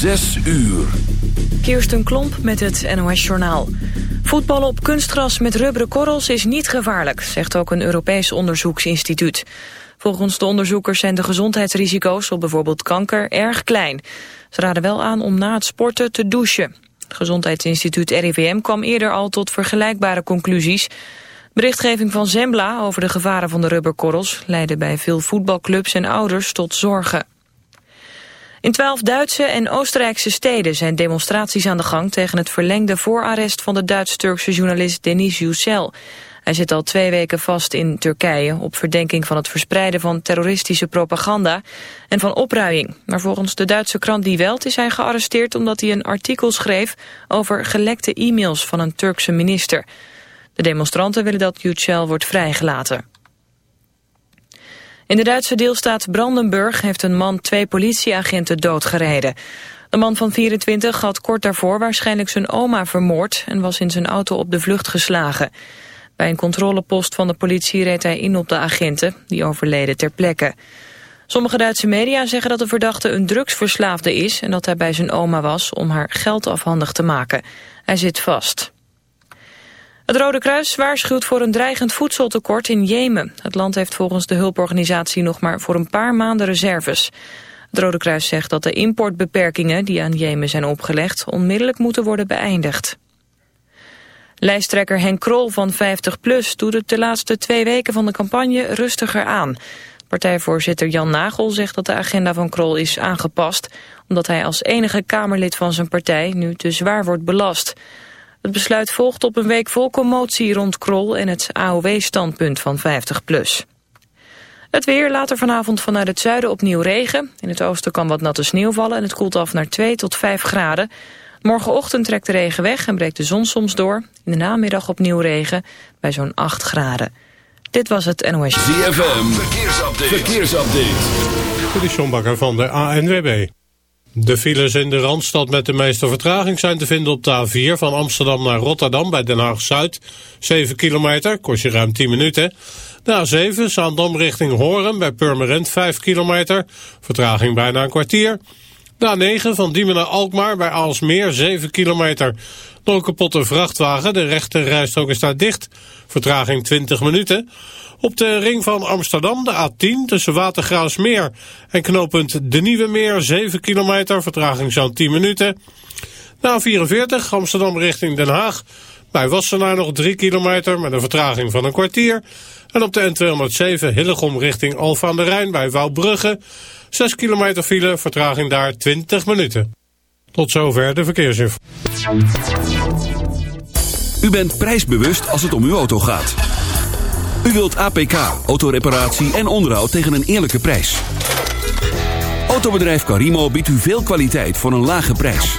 Zes uur. Kirsten Klomp met het NOS-journaal. Voetballen op kunstgras met rubberen korrels is niet gevaarlijk... zegt ook een Europees onderzoeksinstituut. Volgens de onderzoekers zijn de gezondheidsrisico's... op bijvoorbeeld kanker erg klein. Ze raden wel aan om na het sporten te douchen. Het gezondheidsinstituut RIVM kwam eerder al tot vergelijkbare conclusies... Berichtgeving van Zembla over de gevaren van de rubberkorrels... leidde bij veel voetbalclubs en ouders tot zorgen. In twaalf Duitse en Oostenrijkse steden zijn demonstraties aan de gang... tegen het verlengde voorarrest van de Duits-Turkse journalist Denis Yücel. Hij zit al twee weken vast in Turkije... op verdenking van het verspreiden van terroristische propaganda... en van opruiing. Maar volgens de Duitse krant Die Welt is hij gearresteerd... omdat hij een artikel schreef over gelekte e-mails van een Turkse minister... De demonstranten willen dat Yücel wordt vrijgelaten. In de Duitse deelstaat Brandenburg heeft een man twee politieagenten doodgereden. De man van 24 had kort daarvoor waarschijnlijk zijn oma vermoord... en was in zijn auto op de vlucht geslagen. Bij een controlepost van de politie reed hij in op de agenten... die overleden ter plekke. Sommige Duitse media zeggen dat de verdachte een drugsverslaafde is... en dat hij bij zijn oma was om haar geld afhandig te maken. Hij zit vast. Het Rode Kruis waarschuwt voor een dreigend voedseltekort in Jemen. Het land heeft volgens de hulporganisatie nog maar voor een paar maanden reserves. Het Rode Kruis zegt dat de importbeperkingen die aan Jemen zijn opgelegd... onmiddellijk moeten worden beëindigd. Lijsttrekker Henk Krol van 50PLUS doet het de laatste twee weken van de campagne rustiger aan. Partijvoorzitter Jan Nagel zegt dat de agenda van Krol is aangepast... omdat hij als enige Kamerlid van zijn partij nu te zwaar wordt belast... Het besluit volgt op een week vol commotie rond Krol en het AOW-standpunt van 50PLUS. Het weer, later vanavond vanuit het zuiden opnieuw regen. In het oosten kan wat natte sneeuw vallen en het koelt af naar 2 tot 5 graden. Morgenochtend trekt de regen weg en breekt de zon soms door. In de namiddag opnieuw regen bij zo'n 8 graden. Dit was het NOS. ZFM, verkeersupdate. verkeersupdate. De Sjombakker van de ANWB. De files in de Randstad met de meeste vertraging zijn te vinden op de A4 van Amsterdam naar Rotterdam bij Den Haag-Zuid. 7 kilometer, kost je ruim 10 minuten. De A7, Zaandam richting Horen bij Purmerend 5 kilometer, vertraging bijna een kwartier. De A9 van Diemen naar Alkmaar bij Aalsmeer 7 kilometer. Door een kapotte vrachtwagen, de rechte rijstrook is daar dicht, vertraging 20 minuten. Op de ring van Amsterdam, de A10, tussen Watergraafsmeer en knooppunt De Nieuwe Meer, 7 kilometer, vertraging zo'n 10 minuten. Na 44 Amsterdam richting Den Haag, bij Wassenaar nog 3 kilometer met een vertraging van een kwartier. En op de N207 Hillegom richting Alfa aan de Rijn bij Wouwbrugge, 6 kilometer file, vertraging daar 20 minuten. Tot zover de verkeersinfo. U bent prijsbewust als het om uw auto gaat. U wilt APK, autoreparatie en onderhoud tegen een eerlijke prijs. Autobedrijf Carimo biedt u veel kwaliteit voor een lage prijs.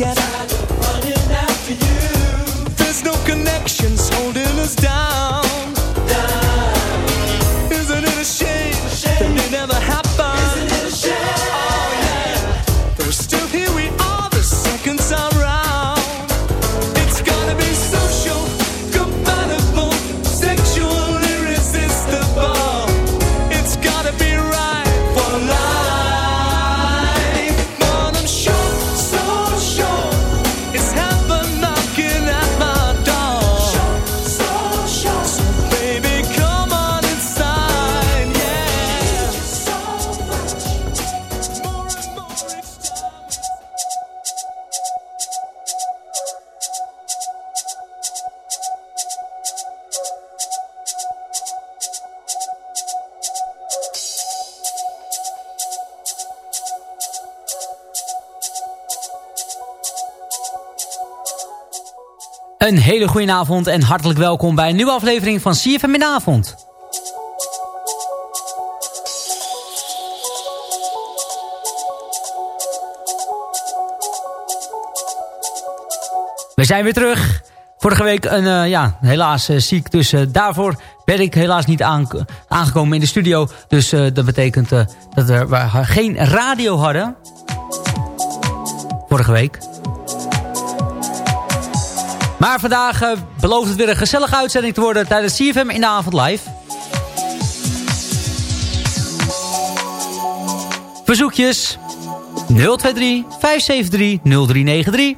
together Een hele goede avond en hartelijk welkom bij een nieuwe aflevering van CFM in de avond. We zijn weer terug. Vorige week een, uh, ja, helaas uh, ziek, dus uh, daarvoor ben ik helaas niet aangekomen in de studio. Dus dat betekent dat we geen radio hadden. Vorige week. Maar vandaag uh, belooft het weer een gezellige uitzending te worden tijdens CFM in de avond live. Verzoekjes 023 573 0393.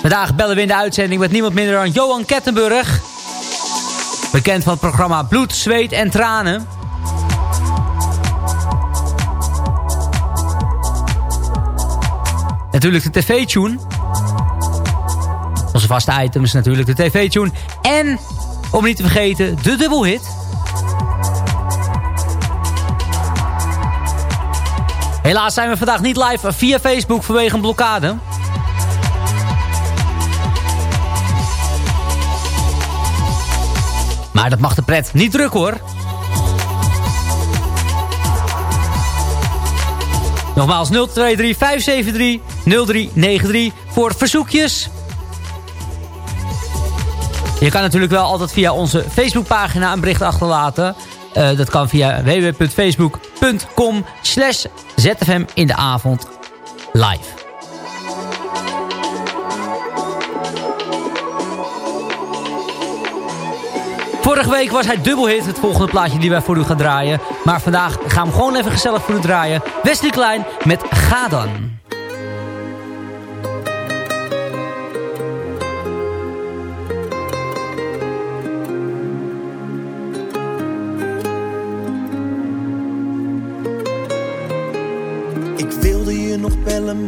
Vandaag bellen we in de uitzending met niemand minder dan Johan Kettenburg. Bekend van het programma Bloed, Zweet en Tranen. Natuurlijk de tv-tune. Onze vaste items natuurlijk de tv-tune. En, om niet te vergeten, de dubbelhit. Helaas zijn we vandaag niet live via Facebook vanwege een blokkade. Maar dat mag de pret niet druk hoor. Nogmaals 023 573 0393 voor verzoekjes. Je kan natuurlijk wel altijd via onze Facebookpagina een bericht achterlaten. Uh, dat kan via www.facebook.com slash zfm in de avond live. Vorige week was hij dubbelhit, het volgende plaatje die wij voor u gaan draaien. Maar vandaag gaan we gewoon even gezellig voor u draaien. Wesley Klein met Ga dan.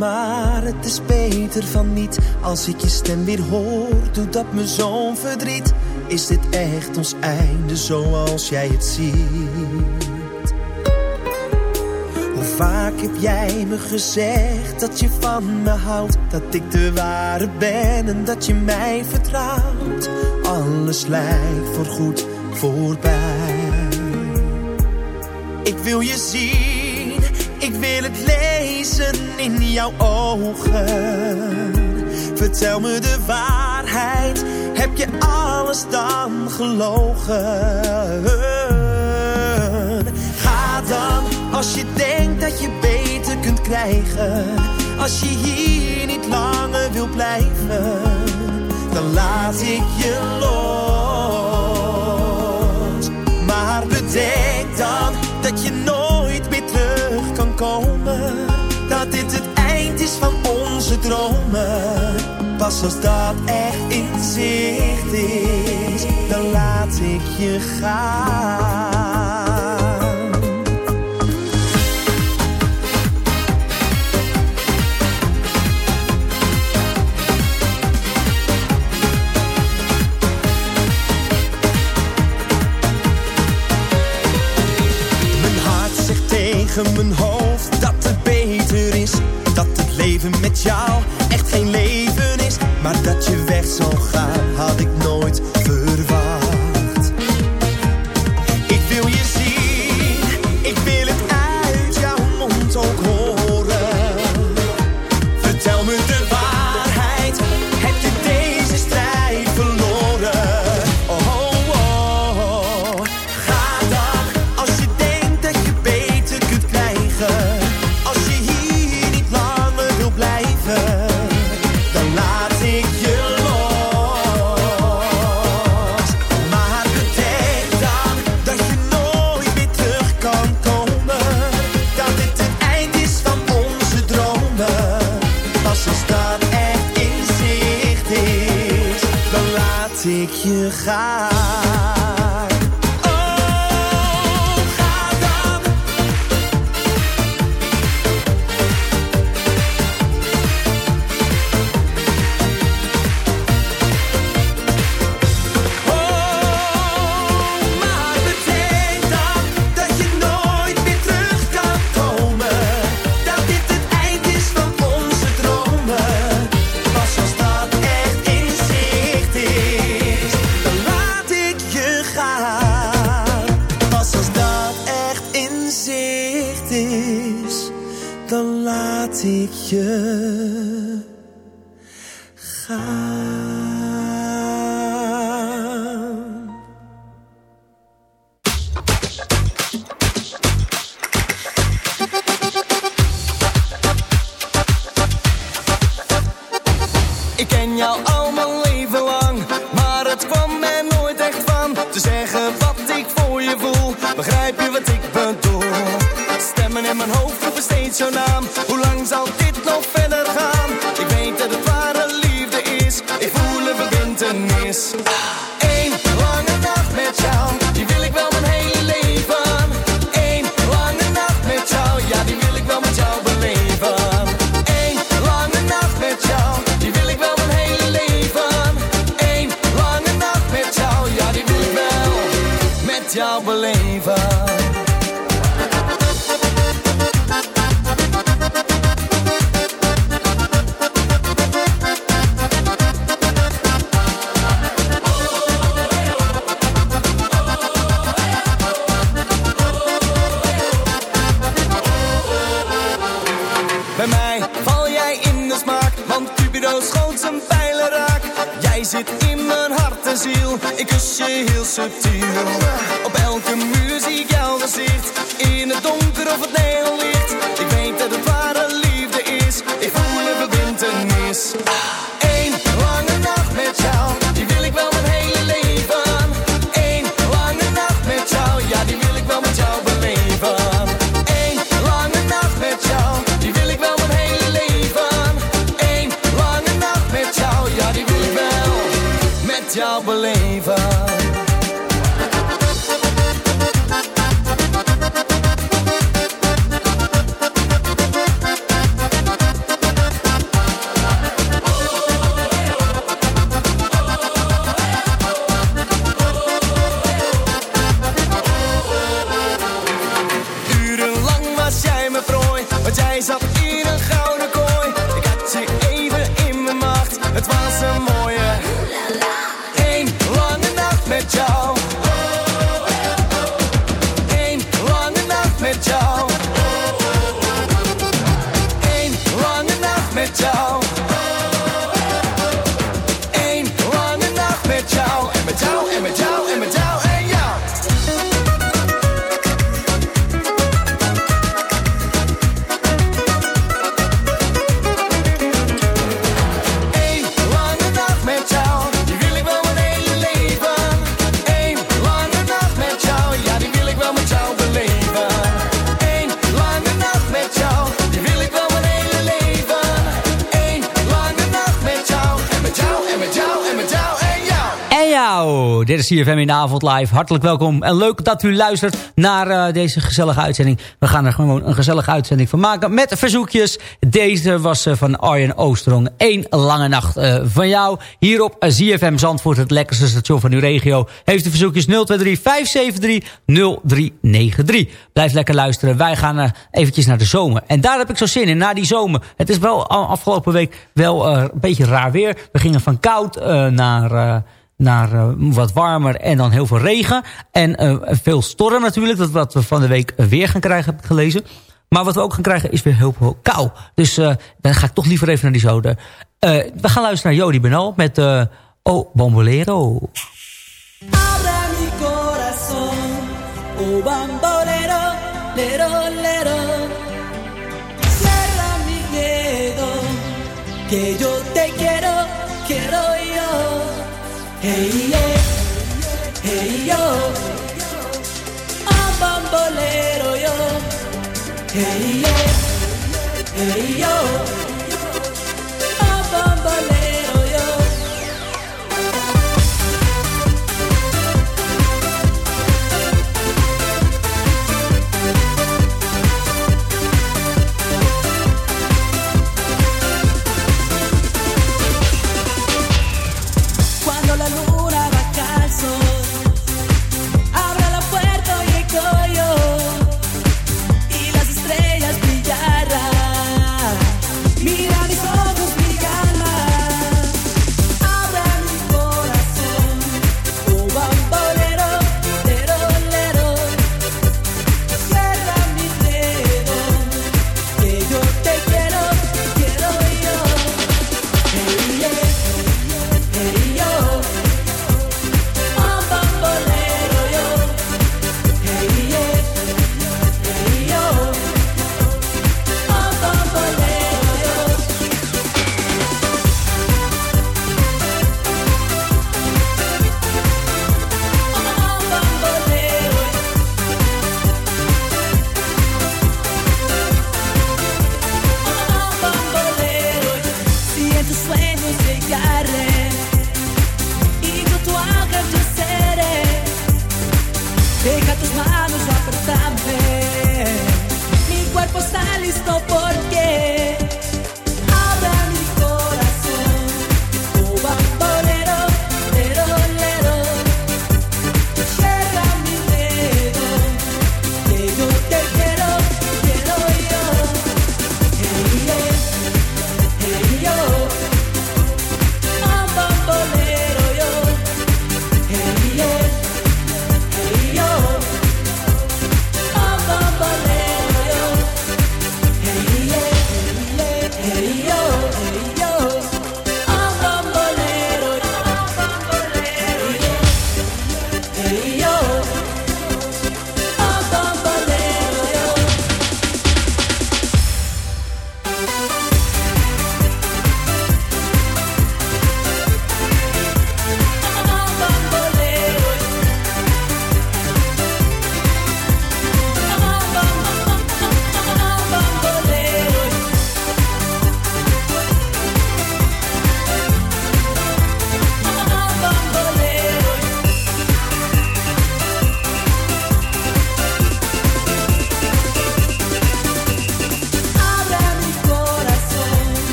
Maar het is beter van niet. Als ik je stem weer hoor, doet dat me zo'n verdriet. Is dit echt ons einde zoals jij het ziet? Hoe vaak heb jij me gezegd dat je van me houdt? Dat ik de ware ben en dat je mij vertrouwt. Alles lijkt voorgoed voorbij. Ik wil je zien, ik wil het lezen in jouw ogen. Vertel me de waarheid heb je alles dan gelogen? Ga dan als je denkt dat je beter kunt krijgen. Als je hier niet langer wil blijven, dan laat ik je los. Maar bedenk dan dat je nooit komen dat dit het eind is van onze dromen. Pas als dat echt in zicht is, dan laat ik je gaan. Mijn hart zegt tegen mijn hoofd met jou. Echt geen leven is, maar dat je weg zal gaan had ik nooit ik je ga. pijlen raak. Jij zit in mijn hart en ziel. Ik kus je heel subtiel. Op elke muur zie ik jouw gezicht. In het donker of het neonlicht. Ik weet dat het ware liefde is. Ik voel een verbindenis. Dit is CFM in de avond live. Hartelijk welkom en leuk dat u luistert naar uh, deze gezellige uitzending. We gaan er gewoon een gezellige uitzending van maken met verzoekjes. Deze was uh, van Arjen Oosterong. Eén lange nacht uh, van jou. Hier op ZFM Zandvoort, het lekkerste station van uw regio. Heeft de verzoekjes 023-573-0393. Blijf lekker luisteren. Wij gaan eventjes naar de zomer. En daar heb ik zo zin in, na die zomer. Het is wel afgelopen week wel een beetje raar weer. We gingen van koud naar naar uh, wat warmer en dan heel veel regen. En uh, veel storm natuurlijk, dat wat we van de week weer gaan krijgen, heb ik gelezen. Maar wat we ook gaan krijgen is weer heel veel kou. Dus uh, dan ga ik toch liever even naar die zoden. we gaan luisteren naar Jody Benal met uh, Oh Bambolero. Mi corazón, oh bambolero, mi que Hey yeah, hey yo, a bambolero yo. Hey yeah, hey yo,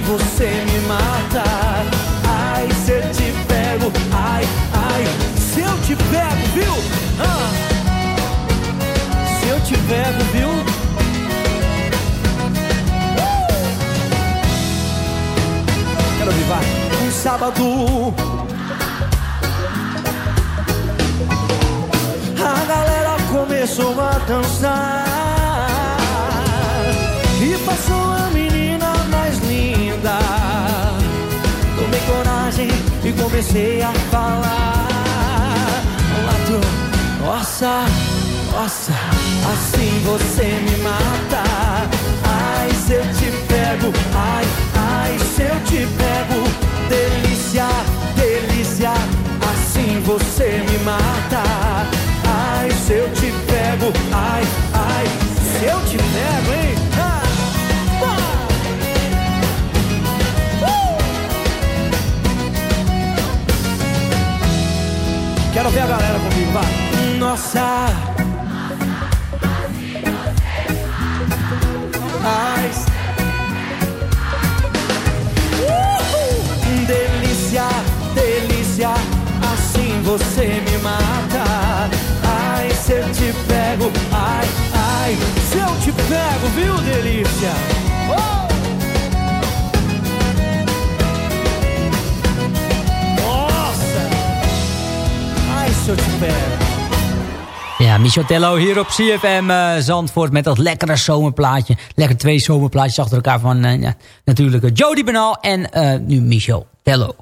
você me mata. Ai, se eu te pego, ai, ai, se eu te pego, viu? Ah. Se eu te pego, viu? Quero ouvir, vai. Um sábado. A galera começou a dançar. Comecei a falar. Tu, nossa, nossa, assim você me mata. Ai, se eu te pego, ai, ai, se eu te pego, delícia, delícia, assim você me mata. Ai, se eu te pego, ai, ai, se eu te pego, hein? Quero ver a galera comigo, vai. Nossa. Ai, Uhul. Delícia, delícia, assim você me mata. Ai, se eu te pego, ai, ai, se eu te pego, viu, delícia? Te pego. Ja, Michel Tello hier op CFM eh, Zandvoort met dat lekkere zomerplaatje. Lekker twee zomerplaatjes achter elkaar van eh, ja, natuurlijk uh, Jody Benal en eh, nu Michel Tello.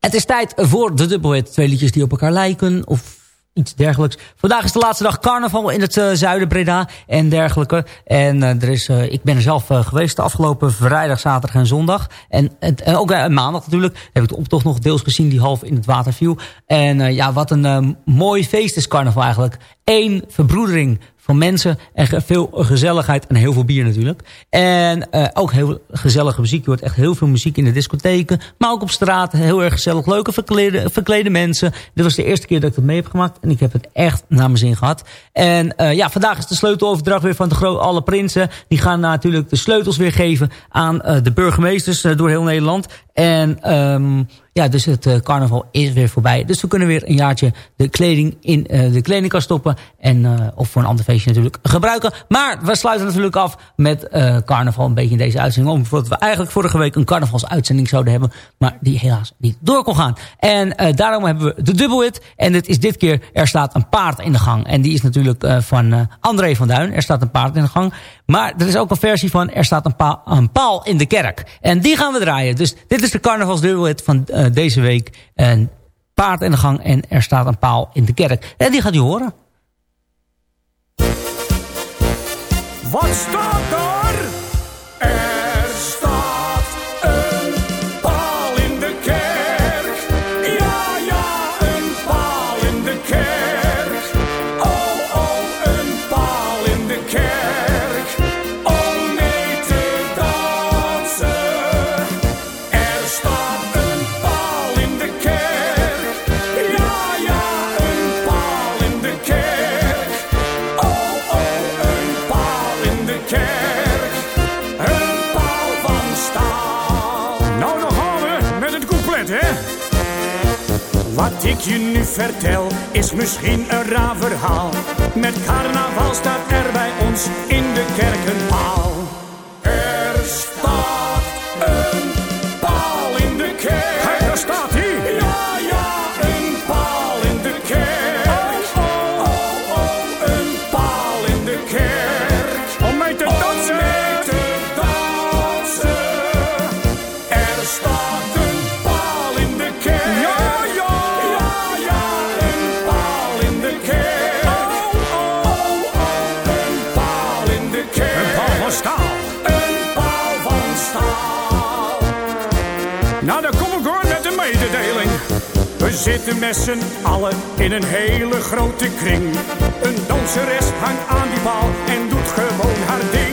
Het is tijd voor de dubbelhit. Twee liedjes die op elkaar lijken of iets dergelijks. Vandaag is de laatste dag carnaval in het eh, zuiden, Breda en dergelijke. En eh, er is, eh, ik ben er zelf geweest de afgelopen vrijdag, zaterdag en zondag. En eh, ook maandag natuurlijk. Heb ik de optocht nog deels gezien die half in het water viel. En ja, wat een mooi feest is carnaval eigenlijk. Eén verbroedering van mensen en veel gezelligheid en heel veel bier natuurlijk. En eh, ook heel gezellige muziek. Je hoort echt heel veel muziek in de discotheken, maar ook op straat. Heel erg gezellig, leuke verklede, verklede mensen. Dit was de eerste keer dat ik het mee heb gemaakt en ik heb het echt naar mijn zin gehad. En eh, ja, vandaag is de sleuteloverdracht weer van de gro alle prinsen. Die gaan natuurlijk de sleutels weer geven aan eh, de burgemeesters door heel Nederland. En ehm, ja, dus het eh, carnaval is weer voorbij. Dus we kunnen weer een jaartje de kleding in eh, de kledingkast stoppen. En, eh, of voor een ander feestje natuurlijk gebruiken. Maar we sluiten natuurlijk af met carnaval een beetje in deze uitzending. Omdat we eigenlijk vorige week een carnavalsuitzending zouden hebben. Maar die helaas niet door kon gaan. En daarom hebben we de dubbelhit. En het is dit keer Er staat een paard in de gang. En die is natuurlijk van André van Duin. Er staat een paard in de gang. Maar er is ook een versie van Er staat een, pa een paal in de kerk. En die gaan we draaien. Dus dit is de carnavalsdubbelhit van eh, deze week. Een paard in de gang en er staat een paal in de kerk. En die gaat u horen. Wat staat? Er Wat ik je nu vertel is misschien een raar verhaal. Met carnaval staat er bij ons in de kerk. We zitten met z'n allen in een hele grote kring. Een danseres hangt aan die paal en doet gewoon haar ding.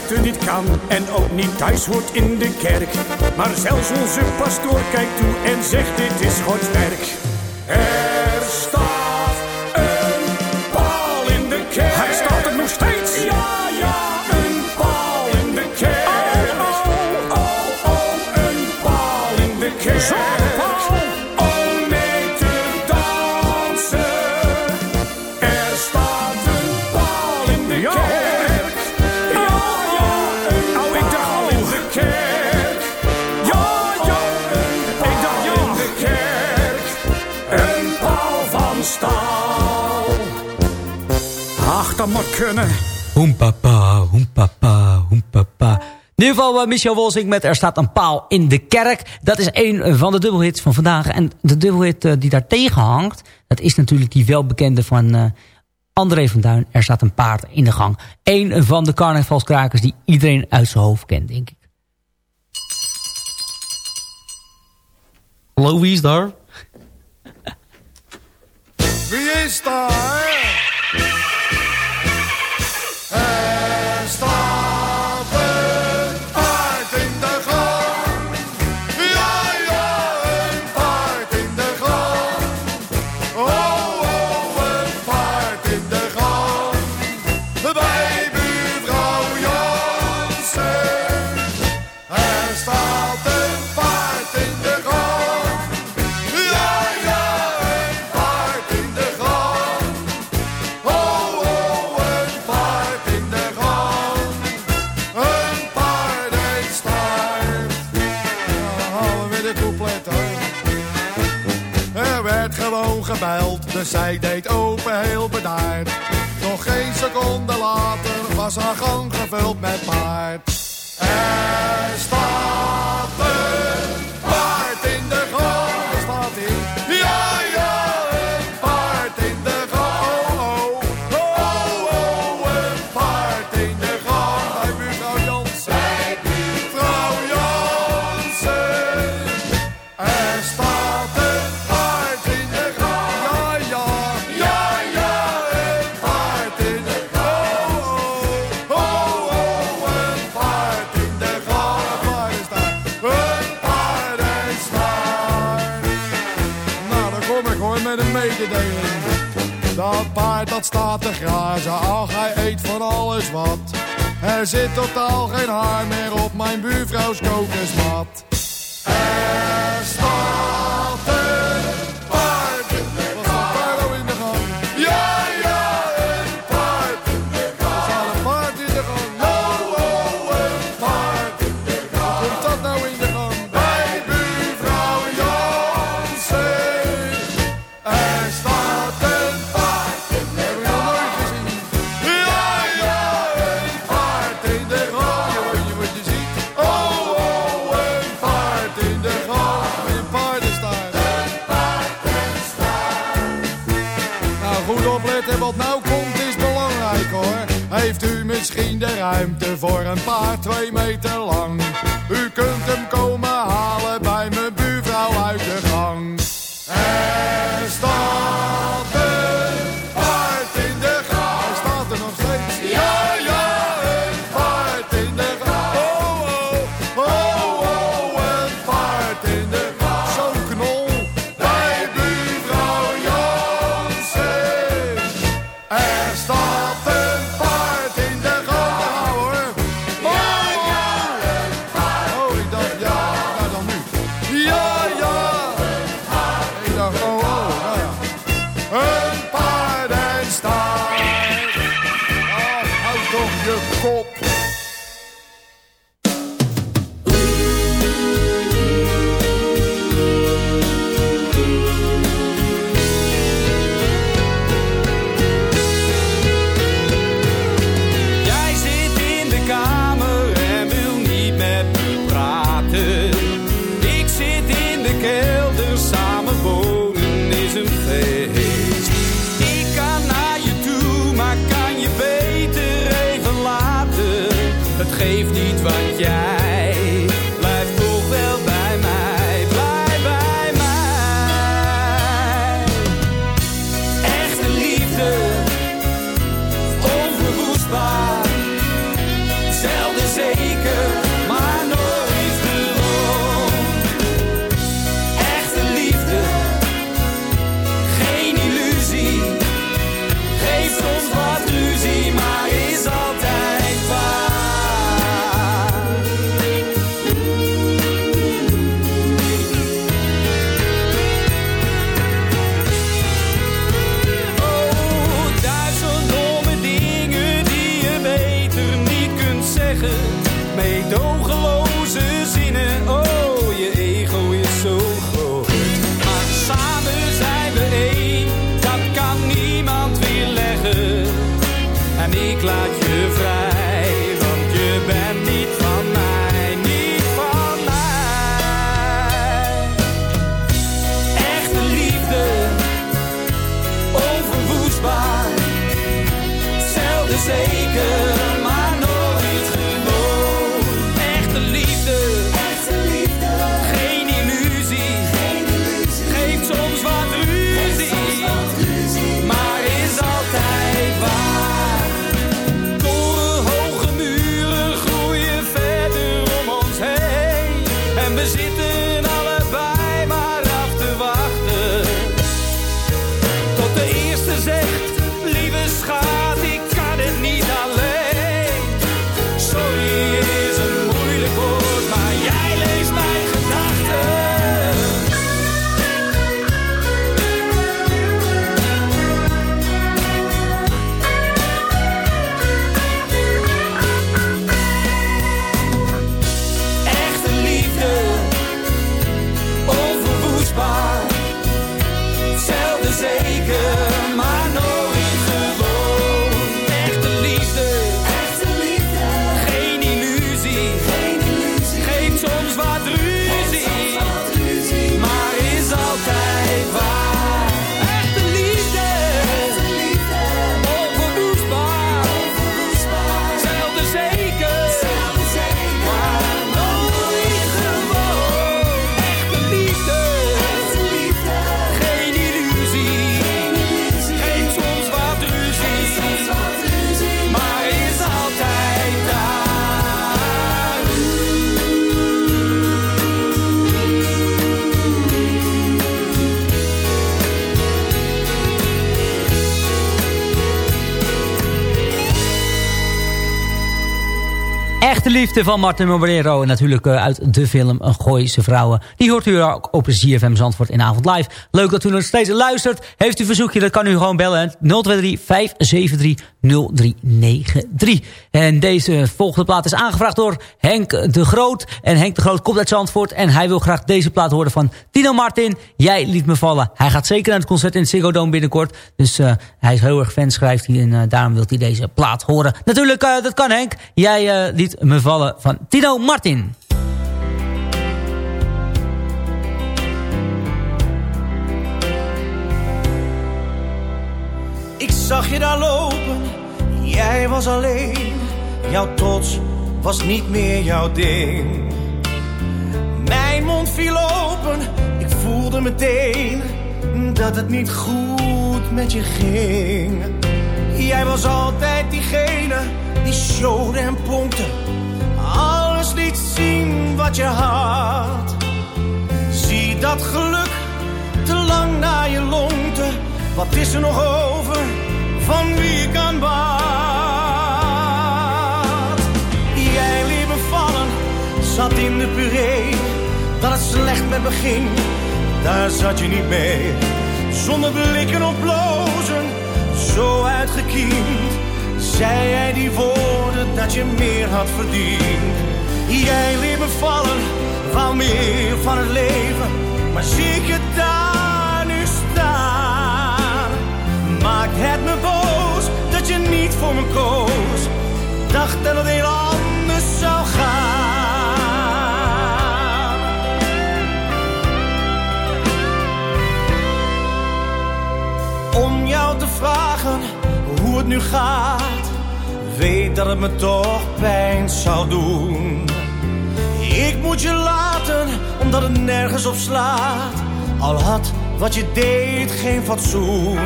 dat u niet kan en ook niet thuis hoort in de kerk. Maar zelfs onze pastoor kijkt toe en zegt dit is Gods werk. Er staat een paal in de kerk. Hij staat er nog steeds. Ja, ja, een paal in de kerk. Oh, oh, oh, oh een paal in de kerk. kunnen. Hoempapa, hoempapa, hoempapa. In ieder geval eh, Michel Wolzing met Er staat een paal in de kerk. Dat is een van de dubbelhits van vandaag. En de dubbelhit eh, die daar tegen hangt... dat is natuurlijk die welbekende van eh, André van Duin. Er staat een paard in de gang. Een van de carnavalskrakers die iedereen uit zijn hoofd kent, denk ik. Hallo, wie is daar? Wie is daar? gebeld, dus zij deed open heel bedaard. Nog geen seconde later was haar gang gevuld met paard. En... Dat paard dat staat te grazen, ach hij eet van alles wat. Er zit totaal geen haar meer op mijn buurvrouws kokosmat. in de ruimte voor een paar twee meter lang. zeker. Liefde van Martin Morero. En natuurlijk eh, uit de film Gooise Vrouwen. Die hoort u ook op ZFM Zandvoort in Avond Live. Leuk dat u nog steeds luistert. Heeft u verzoekje, dan kan u gewoon bellen. 023 573 0393. En deze volgende plaat is aangevraagd door Henk de Groot. En Henk de Groot komt uit Zandvoort. En hij wil graag deze plaat horen van Tino Martin. Jij liet me vallen. Hij gaat zeker naar het concert in het Ziggo Dome binnenkort. Dus uh, hij is heel erg fan, schrijft hij. En uh, daarom wil hij deze plaat horen. Natuurlijk, dat kan Henk. Jij liet me vallen van Tino Martin. Ik zag je daar lopen, jij was alleen. Jouw trots was niet meer jouw ding. Mijn mond viel open, ik voelde meteen dat het niet goed met je ging. Jij was altijd diegene die showde en pompte. Alles liet zien wat je had. Zie dat geluk te lang naar je longte. Wat is er nog over van wie ik aan bad? Jij liet me vallen, zat in de puree. Dat het slecht met me ging, daar zat je niet mee. Zonder blikken of blozen, zo uitgekiend. Zei jij die woorden dat je meer had verdiend. Jij liet me vallen, wou meer van het leven. Maar zie ik je daar nu staan. Maakt het me boos dat je niet voor me koos. Dacht dat het heel anders zou gaan. Om jou te vragen hoe het nu gaat. Weet dat het me toch pijn zou doen. Ik moet je laten, omdat het nergens op slaat. Al had wat je deed geen fatsoen.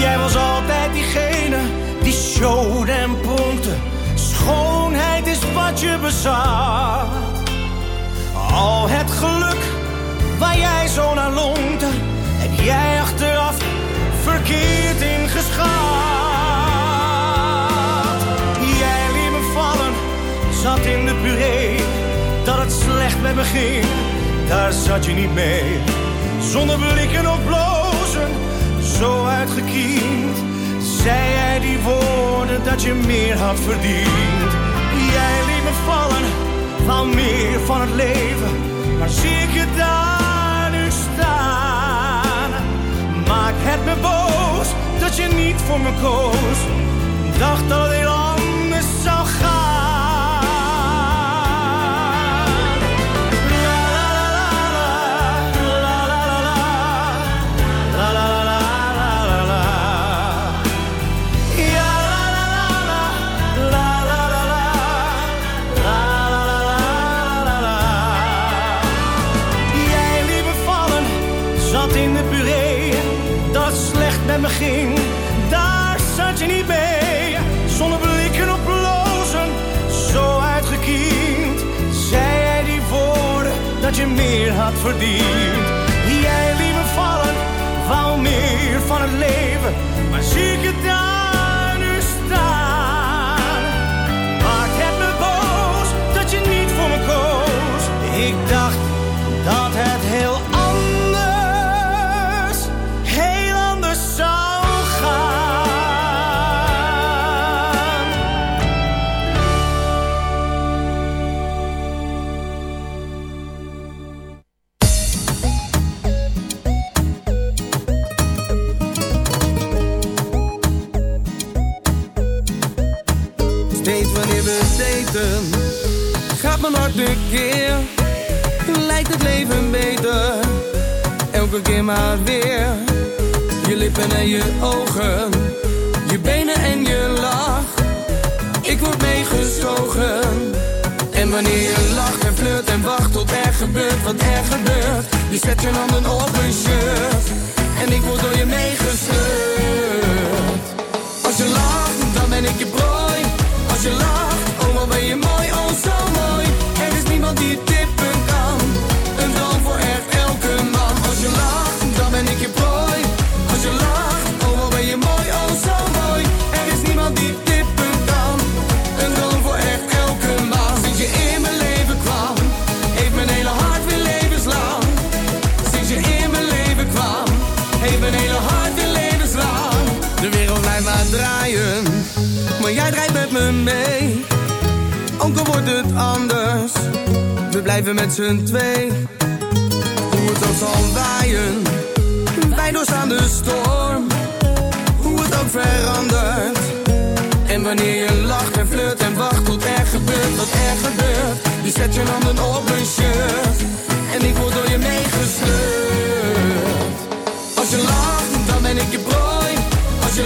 Jij was altijd diegene die showde en pronkte. Schoonheid is wat je bezat. Al het geluk waar jij zo naar longte, heb jij achteraf verkeerd ingeschat. Zat in de puree. Dat het slecht met me ging, daar zat je niet mee. Zonder blikken of blozen, zo uitgekiend. Zei jij die woorden dat je meer had verdiend. Jij liet me vallen, wou meer van het leven. Maar zie ik je daar nu staan. Maakt het me boos dat je niet voor me koos. Dacht dat het heel anders zou gaan. Had verdiend. Jij liet me vallen, wou meer van het leven, maar zie ik het daar wanneer je lacht en flirt en wacht tot er gebeurt wat er gebeurt. Je zet je handen op een shirt en ik word door je meegesleurd. Als je lacht, dan ben ik je prooi. Als je lacht, blijven met z'n twee. Hoe het ook zal waaien, wij doorstaan de storm. Hoe het ook verandert. En wanneer je lacht en flirt en wacht tot er gebeurt wat er gebeurt. Je zet je handen op een shirt en ik word door je meegesleurd. Als je lacht, dan ben ik je prooi. Als je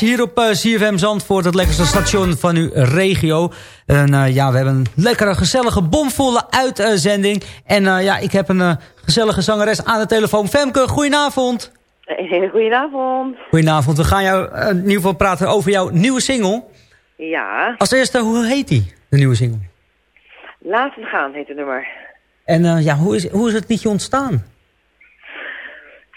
Hier op uh, CFM Zandvoort, het lekkerste station van uw regio. En uh, ja, we hebben een lekkere, gezellige, bomvolle uitzending. En uh, ja, ik heb een gezellige zangeres aan de telefoon. Femke, goedenavond. Goedenavond. Goedenavond, we gaan jou in ieder geval praten over jouw nieuwe single. Ja. Als eerste, hoe heet die, de nieuwe single? Laat het gaan, heet het nummer. En ja, hoe is, hoe is het liedje ontstaan?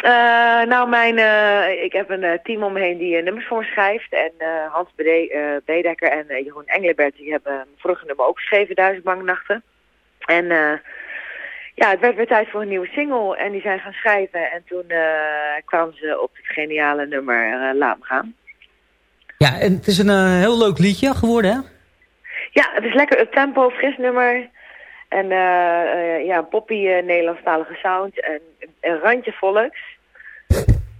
Uh, nou, mijn, uh, ik heb een uh, team om me heen die nummers voor me schrijft. En Hans Bede Bedekker en Jeroen Engelbert die hebben een vorige nummer ook geschreven, Duizend Bange Nachten. En ja, het werd weer tijd voor een nieuwe single. En die zijn gaan schrijven. En toen kwamen ze op het geniale nummer Laat me gaan. Ja, en het is een heel leuk liedje geworden, hè? Ja, het is lekker up tempo, fris nummer. En ja, een poppy Nederlandstalige sound. En een randje volks.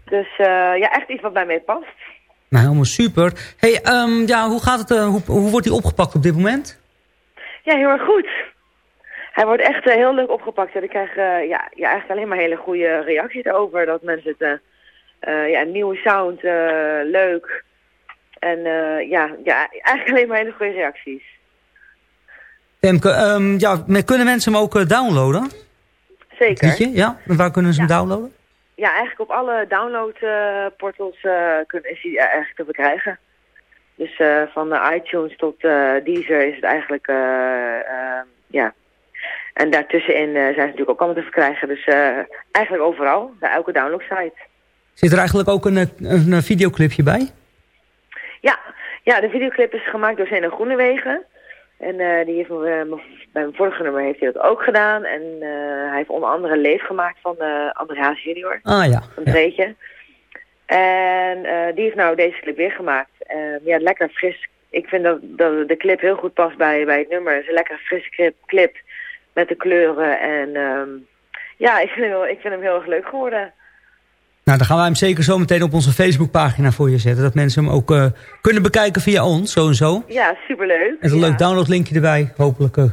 Dus uh, ja, echt iets wat bij mij past. Nou, helemaal super. hey, um, ja, hoe, gaat het, uh, hoe, hoe wordt hij opgepakt op dit moment? Ja, heel erg goed. Hij wordt echt uh, heel leuk opgepakt. En ik krijg ja, ja, eigenlijk alleen maar hele goede reacties over. Dat mensen het, ja, een nieuwe sound, leuk. En ja, ja, eigenlijk alleen maar hele goede reacties. Femke, um, ja, kunnen mensen hem ook downloaden? Zeker. Ja, en waar kunnen ze ja. hem downloaden? Ja, eigenlijk op alle downloadportals uh, uh, is hij eigenlijk te bekrijgen. Dus eh, van de iTunes tot eh, Deezer is het eigenlijk, eh, eh, ja. En daartussenin eh, zijn ze natuurlijk ook allemaal te verkrijgen. Dus eh, eigenlijk overal, bij elke downloadsite. Zit er eigenlijk ook een, eh, een, eh, videoclipje bij? Ja, ja, de videoclip is gemaakt door Zeno Groenewegen. En eh, die heeft me, eh, bij mijn vorige nummer heeft hij dat ook gedaan. En eh, hij heeft onder andere Leef gemaakt van uh, André Haas junior. Ah ja. Een treetje. En die heeft nou deze clip weer gemaakt. Eh, ja, lekker fris. Ik vind dat, dat de clip heel goed past bij, bij het nummer. Het is een lekker frisse clip, clip met de kleuren. En ehm, ja, ik vind, hem, ik vind hem heel erg leuk geworden. Nou, dan gaan wij hem zeker zo meteen op onze Facebookpagina voor je zetten. Dat mensen hem ook eh, kunnen bekijken via ons, zo en zo. Ja, superleuk. En een ja. leuk downloadlinkje erbij. Hopelijk eh,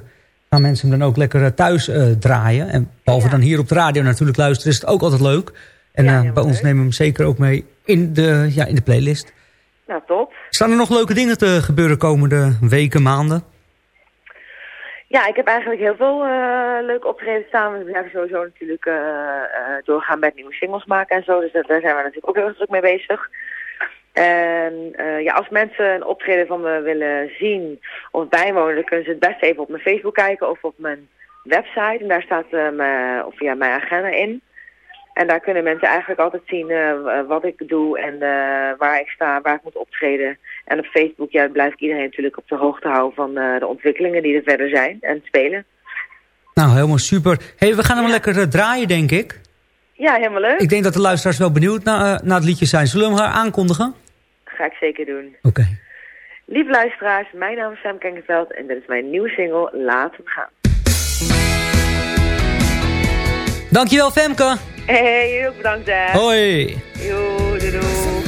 gaan mensen hem dan ook lekker eh, thuis draaien. En behalve dan hier op de radio natuurlijk luisteren, is het ook altijd leuk. En bij ons nemen we hem zeker ook mee in de, ja, in de playlist. Nou, top. Staan er nog leuke dingen te gebeuren komende weken, maanden? Ja, ik heb eigenlijk heel veel eh, leuke optredens staan. We blijven sowieso natuurlijk eh, doorgaan met nieuwe singles maken en zo. Dus daar zijn we natuurlijk ook heel erg druk mee bezig. En ja, als mensen een optreden van me willen zien of bijwonen, dan kunnen ze het best even op mijn Facebook kijken of op mijn website. En daar staat mijn, of, ja, mijn agenda in. En daar kunnen mensen eigenlijk altijd zien eh, wat ik doe en eh, waar ik sta, waar ik moet optreden. En op Facebook ja, blijf ik iedereen natuurlijk op de hoogte houden van eh, de ontwikkelingen die er verder zijn en spelen. Nou, helemaal super. hey, we gaan hem lekker eh, draaien, denk ik. Ja, helemaal leuk. Ik denk dat de luisteraars wel benieuwd naar, naar het liedje zijn. Zullen we hem haar aankondigen? Ga ik zeker doen. Oké. Lieve luisteraars, mijn naam is Sam Kenkenveld en dit is mijn nieuwe single Laat hem gaan. Dankjewel, Femke. Hey, bedankt hè. Hoi. Jo, doei doei.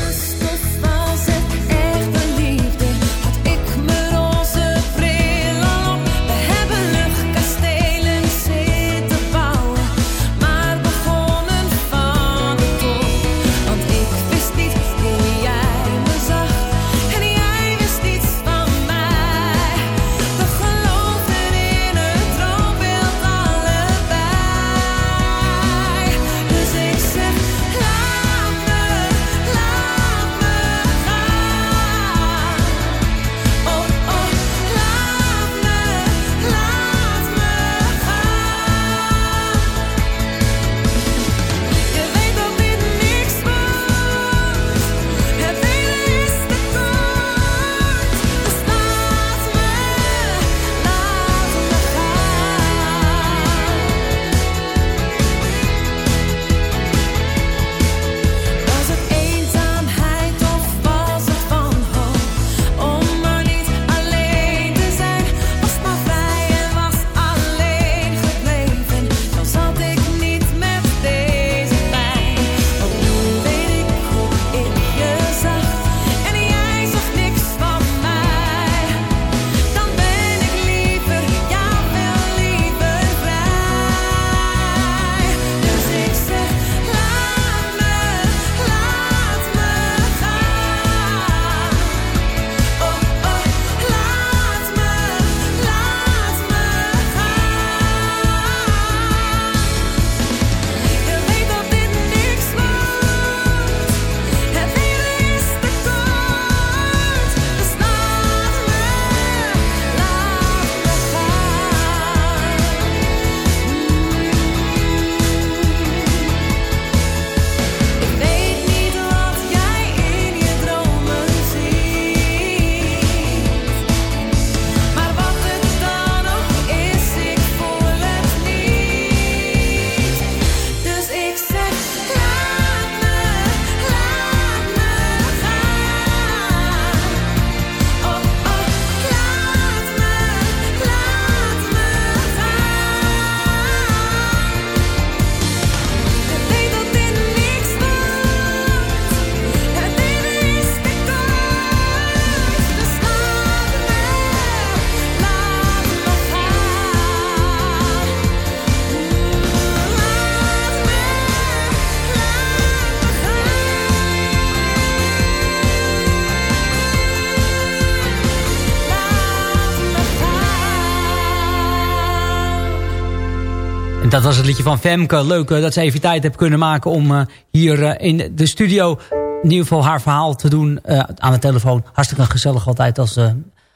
Dat was het liedje van Femke. Leuk eh, dat ze even tijd heeft kunnen maken om eh, hier eh, in de studio in ieder geval haar verhaal te doen aan de telefoon. Hartstikke gezellig altijd als,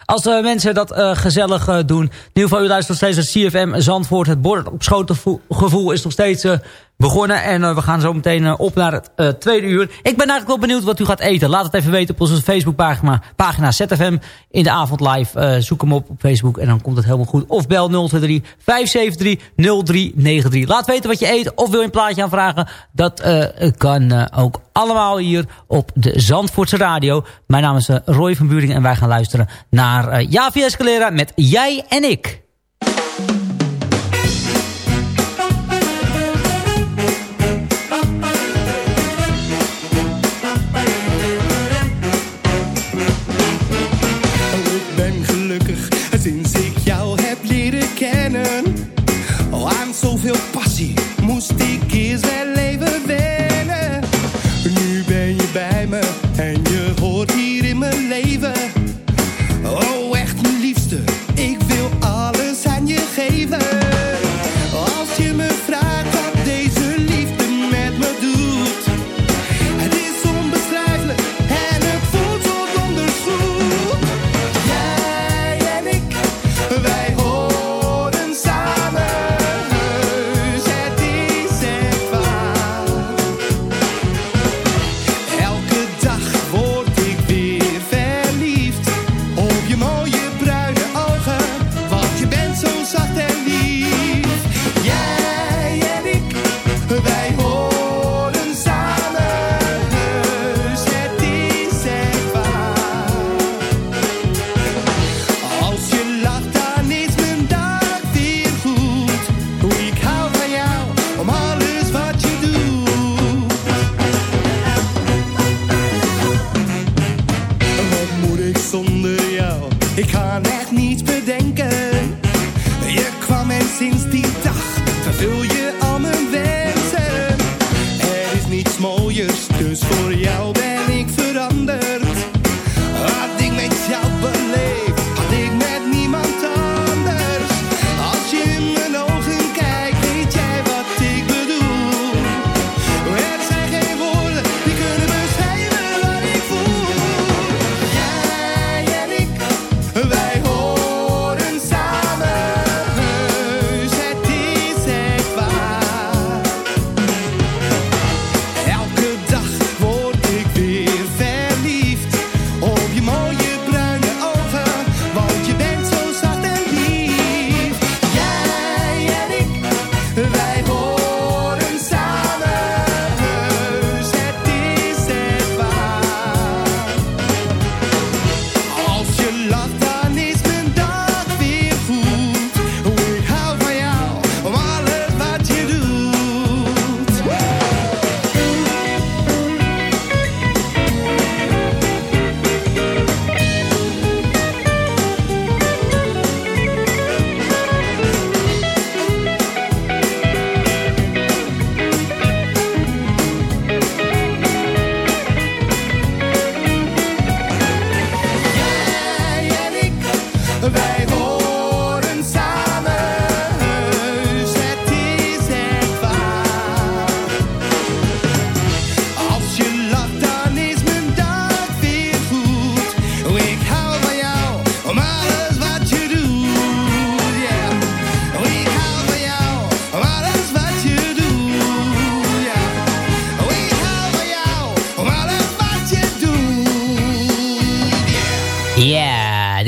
als mensen dat gezellig doen. In ieder geval, u luistert nog steeds naar CFM Zandvoort. Het bord op schoten gevoel is nog steeds begonnen. En eh, we gaan zo meteen eh, op naar het eh, tweede uur. Ik ben eigenlijk wel benieuwd wat u gaat eten. Laat het even weten op onze Facebookpagina pagina ZFM in de avond live. Zoek hem op op Facebook en dan komt het helemaal goed. Of bel 023 573 0393. Laat weten wat je eet of wil je een plaatje aanvragen. Dat kan ook allemaal hier op de Zandvoortse Radio. Mijn naam is Roy van Buring en wij gaan luisteren naar Javi Escalera met Jij en. Ik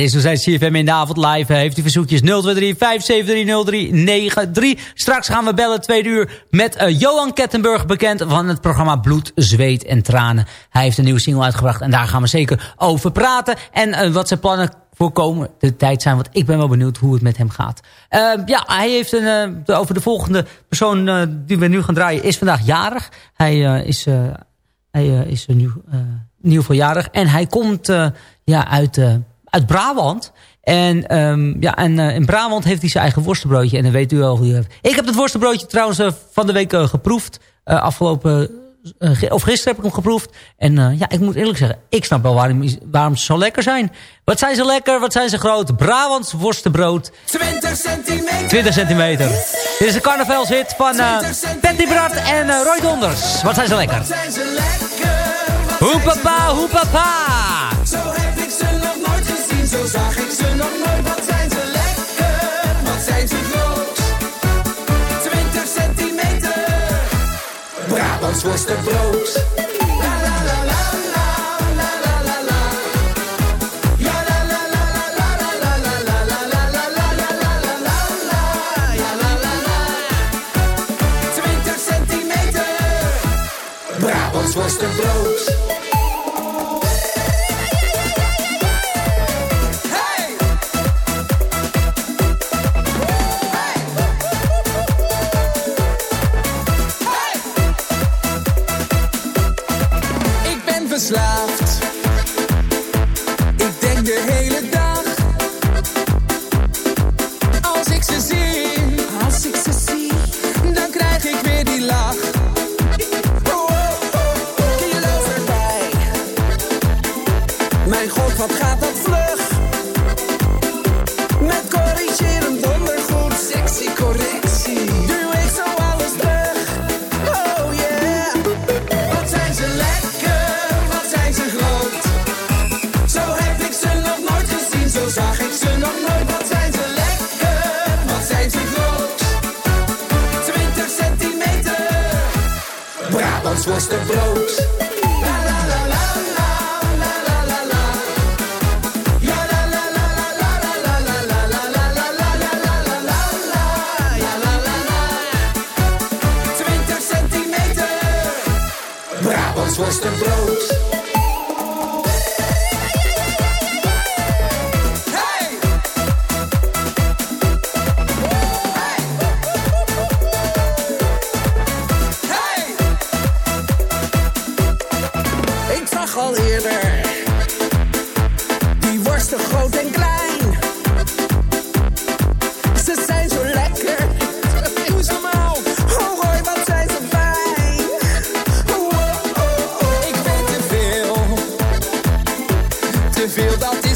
is nog steeds CFM in de avond live. Heeft u verzoekjes 023-573-0393. Straks gaan we bellen tweede uur met eh, Johan Kettenburg, bekend van het programma Bloed, Zweet en Tranen. Hij heeft een nieuwe single uitgebracht en daar gaan we zeker over praten. En eh, wat zijn plannen voor komende tijd zijn, want ik ben wel benieuwd hoe het met hem gaat. Eh, ja, hij heeft een, eh, de- over de volgende persoon die we nu gaan draaien, is vandaag jarig. Hij is... hij is uh, nieuw, verjaardag. En hij komt ja, uit, uit Brabant. En, ehm, ja, en eh, in Brabant heeft hij zijn eigen worstenbroodje. En dan weet u wel hoe heeft. Ik heb het worstenbroodje trouwens eh, van de week eh, geproefd. afgelopen, of gisteren heb ik hem geproefd. En ja, ik moet eerlijk zeggen, ik snap wel waarom, waarom ze zo lekker zijn. Wat zijn ze lekker, wat zijn ze groot. Brabants worstenbrood. 20 centimeter. 20. Dit is de carnavalshit van Patty Brad en Roy Donders. Wat zijn ze lekker. Wat zijn ze lekker. Hoepapa, hoepapa. What's the veel dat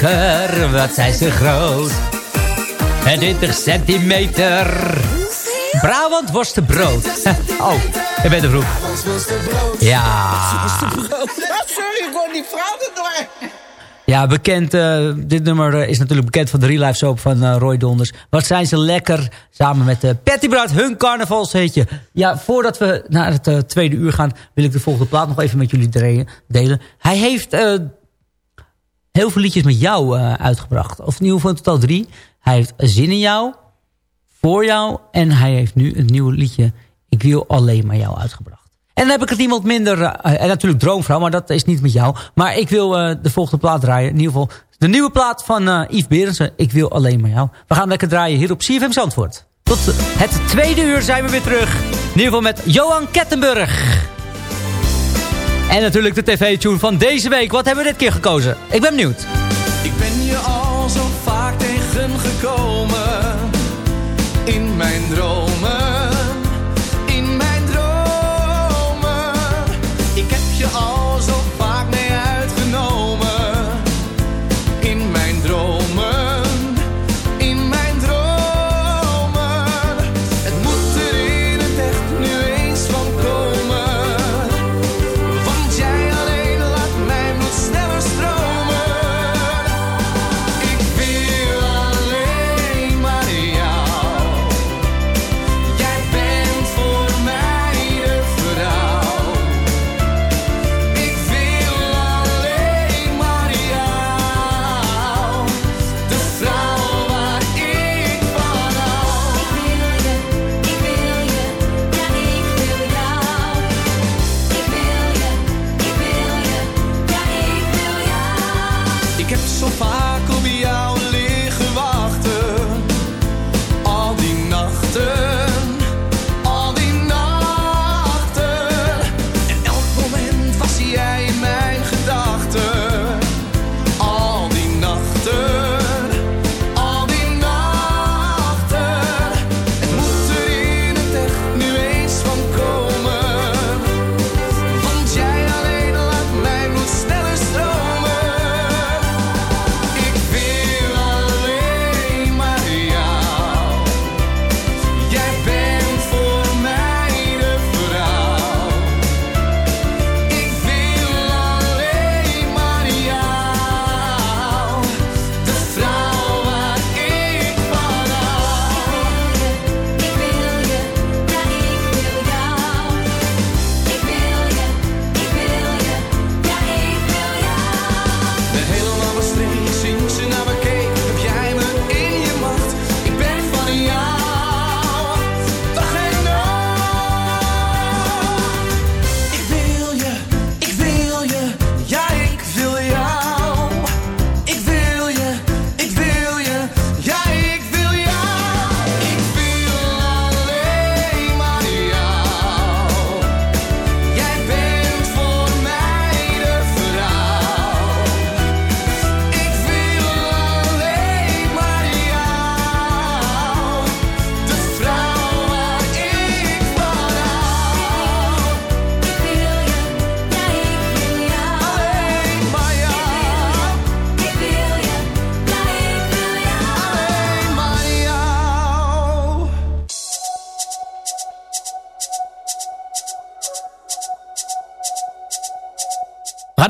wat zijn ze groot. En 20 centimeter. Brabant worstenbrood. oh, ik ben de vroeg. Ja. Sorry, ik word niet vrouw door. Ja, bekend, eh, dit nummer eh, is natuurlijk bekend van de Real Life Soap van eh, Roy Donders. Wat zijn ze lekker, samen met uh, Patty Brad, hun carnavalsheetje. Ja, voordat we naar het tweede uur gaan, wil ik de volgende plaat nog even met jullie delen. Hij heeft heel veel liedjes met jou eh, uitgebracht. Of in ieder geval in totaal drie. Hij heeft Zin in jou, Voor jou en hij heeft nu een nieuw liedje Ik wil alleen maar jou uitgebracht. En dan heb ik het iemand minder, eh, en natuurlijk Droomvrouw, maar dat is niet met jou. Maar ik wil eh, de volgende plaat draaien. In ieder geval de nieuwe plaat van Yves Berensen. Ik wil alleen maar jou. We gaan lekker draaien hier op CFM Zandvoort. Tot het tweede uur zijn we weer terug. In ieder geval met Johan Kettenburg. En natuurlijk de tv-tune van deze week. Wat hebben we dit keer gekozen? Ik ben benieuwd.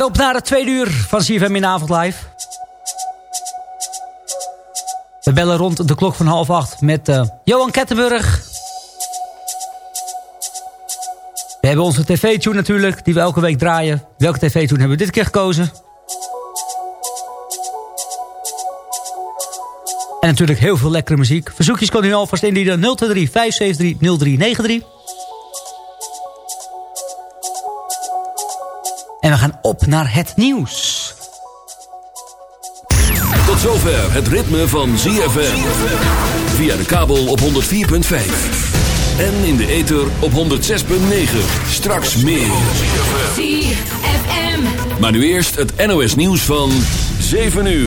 Gaan op naar het tweede uur van CFM in avond live. We bellen rond de klok van half acht met eh, Johan Kettenburg. We hebben onze tv-tune natuurlijk, die we elke week draaien. Welke tv-tune hebben we dit keer gekozen? En natuurlijk heel veel lekkere muziek. Verzoekjes kan u alvast indienen 023 573 0393. En we gaan op naar het nieuws. Tot zover het ritme van ZFM. Via de kabel op 104.5. En in de ether op 106.9. Straks meer. ZFM. Maar nu eerst het NOS nieuws van 7 uur.